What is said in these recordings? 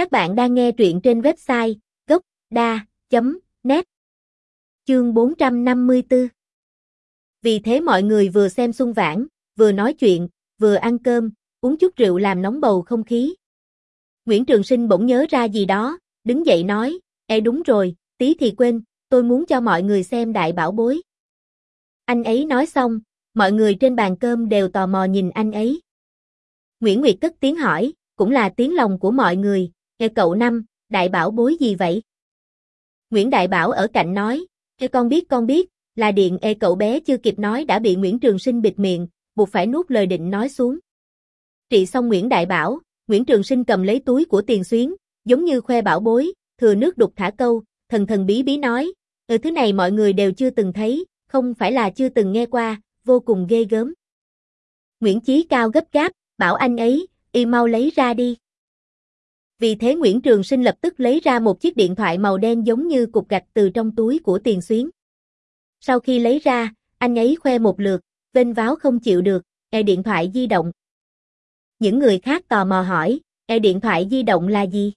Các bạn đang nghe truyện trên website gốc.da.net Chương 454 Vì thế mọi người vừa xem xung vãn, vừa nói chuyện, vừa ăn cơm, uống chút rượu làm nóng bầu không khí. Nguyễn Trường Sinh bỗng nhớ ra gì đó, đứng dậy nói, Ê đúng rồi, tí thì quên, tôi muốn cho mọi người xem đại bảo bối. Anh ấy nói xong, mọi người trên bàn cơm đều tò mò nhìn anh ấy. Nguyễn Nguyệt cất tiếng hỏi, cũng là tiếng lòng của mọi người, Ê cậu năm, đại bảo bối gì vậy? Nguyễn Đại Bảo ở cạnh nói, Ê con biết con biết, là điện Ê cậu bé chưa kịp nói đã bị Nguyễn Trường Sinh bịt miệng, buộc phải nuốt lời định nói xuống. Trị xong Nguyễn Đại Bảo, Nguyễn Trường Sinh cầm lấy túi của tiền xuyến, giống như khoe bảo bối, thừa nước đục thả câu, thần thần bí bí nói, ừ thứ này mọi người đều chưa từng thấy, không phải là chưa từng nghe qua, vô cùng ghê gớm. Nguyễn Chí Cao gấp gáp, bảo anh ấy, y mau lấy ra đi. Vì thế Nguyễn Trường Sinh lập tức lấy ra một chiếc điện thoại màu đen giống như cục gạch từ trong túi của tiền xuyến. Sau khi lấy ra, anh ấy khoe một lượt, vênh váo không chịu được, e điện thoại di động. Những người khác tò mò hỏi, e điện thoại di động là gì?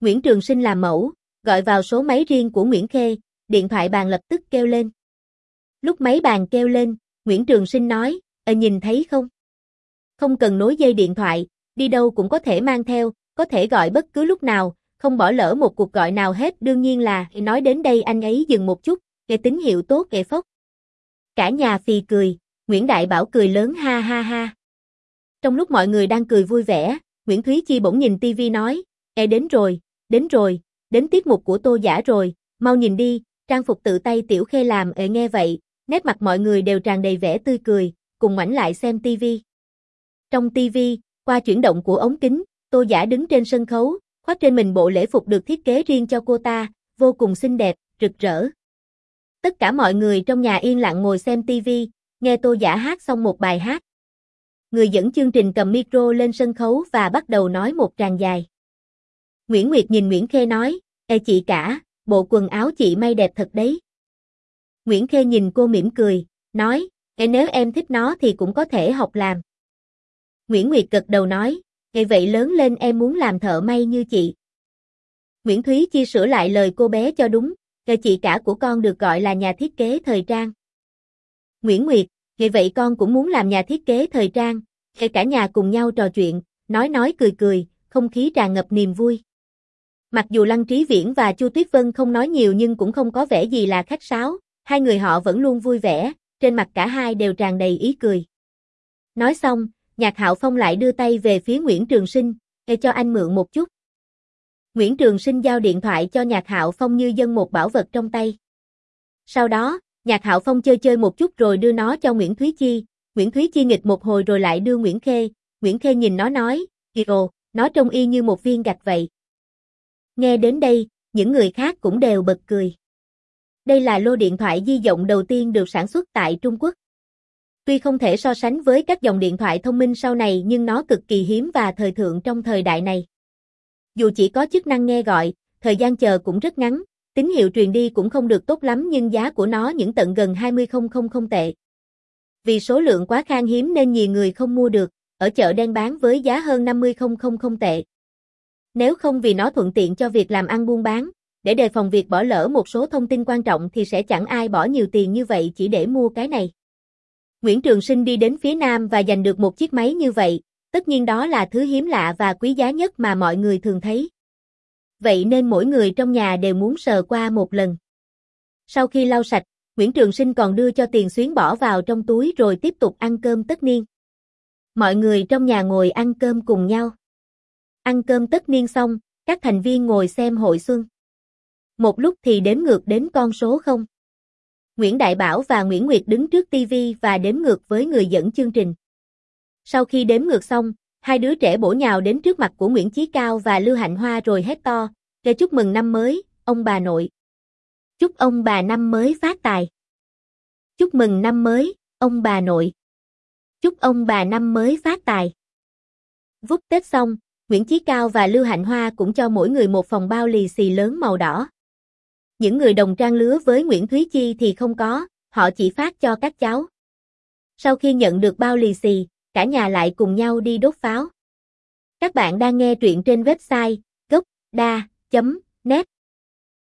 Nguyễn Trường Sinh làm mẫu, gọi vào số máy riêng của Nguyễn Khê, điện thoại bàn lập tức kêu lên. Lúc máy bàn kêu lên, Nguyễn Trường Sinh nói, ờ nhìn thấy không? Không cần nối dây điện thoại, đi đâu cũng có thể mang theo, có thể gọi bất cứ lúc nào, không bỏ lỡ một cuộc gọi nào hết đương nhiên là, nói đến đây anh ấy dừng một chút, nghe tín hiệu tốt kệ phốc. Cả nhà phì cười, Nguyễn Đại Bảo cười lớn ha ha ha. Trong lúc mọi người đang cười vui vẻ, Nguyễn Thúy Chi bỗng nhìn tivi nói, e đến rồi, đến rồi, đến tiết mục của tô giả rồi, mau nhìn đi, trang phục tự tay tiểu khê làm ế nghe vậy, nét mặt mọi người đều tràn đầy vẻ tươi cười, cùng ngoảnh lại xem tivi. Trong tivi, qua chuyển động của ống kính, tô giả đứng trên sân khấu, khoác trên mình bộ lễ phục được thiết kế riêng cho cô ta, vô cùng xinh đẹp, rực rỡ. Tất cả mọi người trong nhà yên lặng ngồi xem TV, nghe tô giả hát xong một bài hát. Người dẫn chương trình cầm micro lên sân khấu và bắt đầu nói một tràng dài. Nguyễn Nguyệt nhìn Nguyễn Khê nói, Ê chị cả, bộ quần áo chị may đẹp thật đấy. Nguyễn Khê nhìn cô mỉm cười, nói, Ê nếu em thích nó thì cũng có thể học làm. Nguyễn Nguyệt gật đầu nói, ngày vậy lớn lên em muốn làm thợ may như chị. Nguyễn Thúy chia sửa lại lời cô bé cho đúng, nghề chị cả của con được gọi là nhà thiết kế thời trang. Nguyễn Nguyệt, ngày vậy con cũng muốn làm nhà thiết kế thời trang, kể cả nhà cùng nhau trò chuyện, nói nói cười cười, không khí tràn ngập niềm vui. Mặc dù Lăng Trí Viễn và Chu Tuyết Vân không nói nhiều nhưng cũng không có vẻ gì là khách sáo, hai người họ vẫn luôn vui vẻ, trên mặt cả hai đều tràn đầy ý cười. Nói xong, Nhạc Hạo Phong lại đưa tay về phía Nguyễn Trường Sinh, "Ê cho anh mượn một chút." Nguyễn Trường Sinh giao điện thoại cho Nhạc Hạo Phong như dân một bảo vật trong tay. Sau đó, Nhạc Hạo Phong chơi chơi một chút rồi đưa nó cho Nguyễn Thúy Chi, Nguyễn Thúy Chi nghịch một hồi rồi lại đưa Nguyễn Khê, Nguyễn Khê nhìn nó nói, "Ồ, nó trông y như một viên gạch vậy." Nghe đến đây, những người khác cũng đều bật cười. Đây là lô điện thoại di động đầu tiên được sản xuất tại Trung Quốc. Tuy không thể so sánh với các dòng điện thoại thông minh sau này nhưng nó cực kỳ hiếm và thời thượng trong thời đại này. Dù chỉ có chức năng nghe gọi, thời gian chờ cũng rất ngắn, tín hiệu truyền đi cũng không được tốt lắm nhưng giá của nó những tận gần 20.000 tệ. Vì số lượng quá khan hiếm nên nhiều người không mua được, ở chợ đen bán với giá hơn 50.000 tệ. Nếu không vì nó thuận tiện cho việc làm ăn buôn bán, để đề phòng việc bỏ lỡ một số thông tin quan trọng thì sẽ chẳng ai bỏ nhiều tiền như vậy chỉ để mua cái này. Nguyễn Trường Sinh đi đến phía Nam và giành được một chiếc máy như vậy, tất nhiên đó là thứ hiếm lạ và quý giá nhất mà mọi người thường thấy. Vậy nên mỗi người trong nhà đều muốn sờ qua một lần. Sau khi lau sạch, Nguyễn Trường Sinh còn đưa cho tiền xuyến bỏ vào trong túi rồi tiếp tục ăn cơm tất niên. Mọi người trong nhà ngồi ăn cơm cùng nhau. Ăn cơm tất niên xong, các thành viên ngồi xem hội xuân. Một lúc thì đếm ngược đến con số không. Nguyễn Đại Bảo và Nguyễn Nguyệt đứng trước TV và đếm ngược với người dẫn chương trình. Sau khi đếm ngược xong, hai đứa trẻ bổ nhào đến trước mặt của Nguyễn Chí Cao và Lưu Hạnh Hoa rồi hét to, để chúc mừng năm mới, ông bà nội. Chúc ông bà năm mới phát tài. Chúc mừng năm mới, ông bà nội. Chúc ông bà năm mới phát tài. Vút Tết xong, Nguyễn Chí Cao và Lưu Hạnh Hoa cũng cho mỗi người một phòng bao lì xì lớn màu đỏ. Những người đồng trang lứa với Nguyễn Thúy Chi thì không có, họ chỉ phát cho các cháu. Sau khi nhận được bao lì xì, cả nhà lại cùng nhau đi đốt pháo. Các bạn đang nghe truyện trên website đa .net